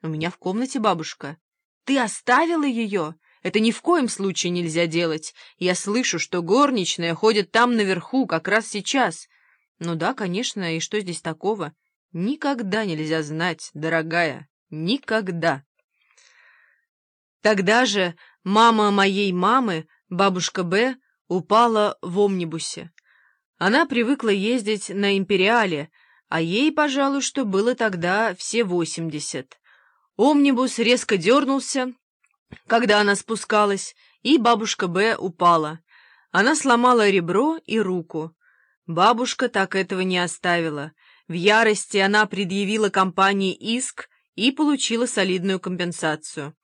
У меня в комнате бабушка. Ты оставила ее? Это ни в коем случае нельзя делать. Я слышу, что горничная ходит там наверху, как раз сейчас. Ну да, конечно, и что здесь такого? Никогда нельзя знать, дорогая, никогда. Тогда же мама моей мамы, бабушка Б, упала в омнибусе. Она привыкла ездить на империале, а ей, пожалуй, что было тогда все восемьдесят. Омнибус резко дернулся, когда она спускалась, и бабушка Б упала. Она сломала ребро и руку. Бабушка так этого не оставила. В ярости она предъявила компании иск и получила солидную компенсацию.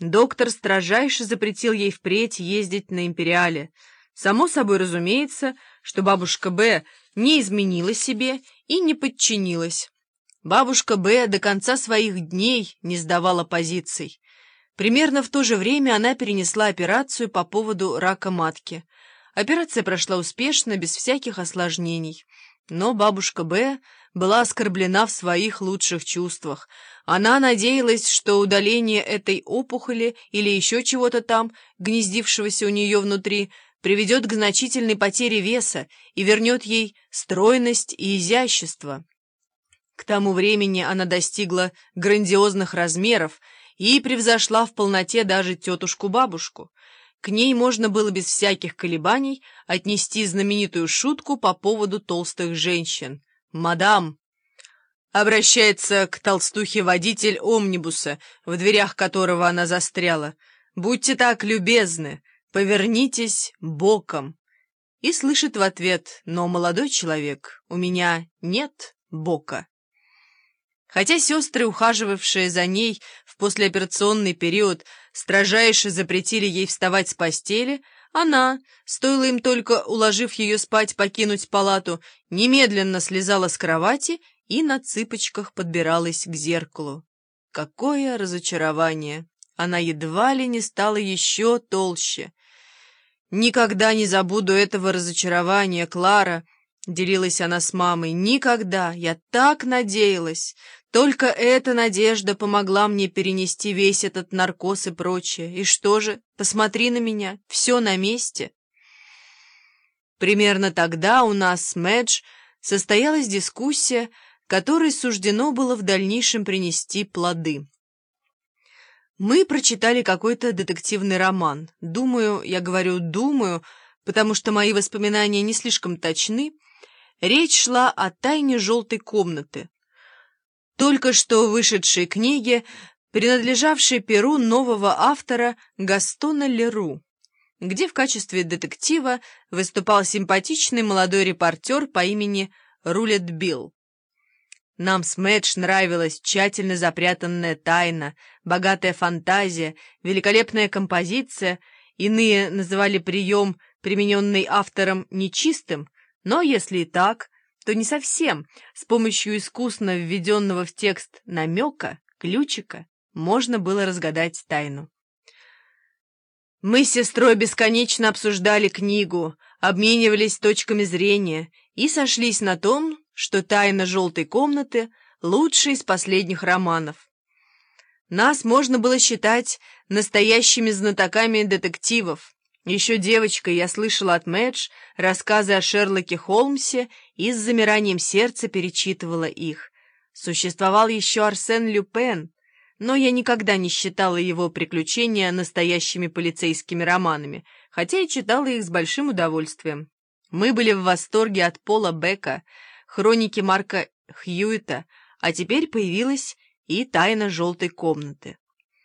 Доктор строжайше запретил ей впредь ездить на империале. Само собой разумеется, что бабушка Б не изменила себе и не подчинилась. Бабушка Б до конца своих дней не сдавала позиций. Примерно в то же время она перенесла операцию по поводу рака матки. Операция прошла успешно, без всяких осложнений. Но бабушка Б была оскорблена в своих лучших чувствах. Она надеялась, что удаление этой опухоли или еще чего-то там, гнездившегося у нее внутри, приведет к значительной потере веса и вернет ей стройность и изящество. К тому времени она достигла грандиозных размеров и превзошла в полноте даже тетушку-бабушку. К ней можно было без всяких колебаний отнести знаменитую шутку по поводу толстых женщин. «Мадам!» Обращается к толстухе водитель омнибуса, в дверях которого она застряла. «Будьте так любезны, повернитесь боком». И слышит в ответ, «Но, молодой человек, у меня нет бока». Хотя сестры, ухаживавшие за ней в послеоперационный период, строжайше запретили ей вставать с постели, она, стоило им только, уложив ее спать, покинуть палату, немедленно слезала с кровати и на цыпочках подбиралась к зеркалу. Какое разочарование! Она едва ли не стала еще толще. «Никогда не забуду этого разочарования, Клара», — делилась она с мамой. «Никогда! Я так надеялась! Только эта надежда помогла мне перенести весь этот наркоз и прочее. И что же? Посмотри на меня. Все на месте. Примерно тогда у нас с Мэдж состоялась дискуссия, которой суждено было в дальнейшем принести плоды. Мы прочитали какой-то детективный роман. Думаю, я говорю «думаю», потому что мои воспоминания не слишком точны. Речь шла о тайне желтой комнаты только что вышедшей книге, принадлежавшей перу нового автора Гастона Леру, где в качестве детектива выступал симпатичный молодой репортер по имени Рулет Билл. Нам с Мэтч нравилась тщательно запрятанная тайна, богатая фантазия, великолепная композиция, иные называли прием, примененный автором, нечистым, но если и так, то не совсем. С помощью искусно введенного в текст намека, ключика, можно было разгадать тайну. Мы с сестрой бесконечно обсуждали книгу, обменивались точками зрения и сошлись на том, что «Тайна желтой комнаты» — лучший из последних романов. Нас можно было считать настоящими знатоками детективов, еще девочкой я слышала от Мэдж рассказы о Шерлоке Холмсе и с замиранием сердца перечитывала их. Существовал еще Арсен Люпен, но я никогда не считала его приключения настоящими полицейскими романами, хотя и читала их с большим удовольствием. Мы были в восторге от Пола Бека, хроники Марка Хьюита, а теперь появилась и «Тайна желтой комнаты».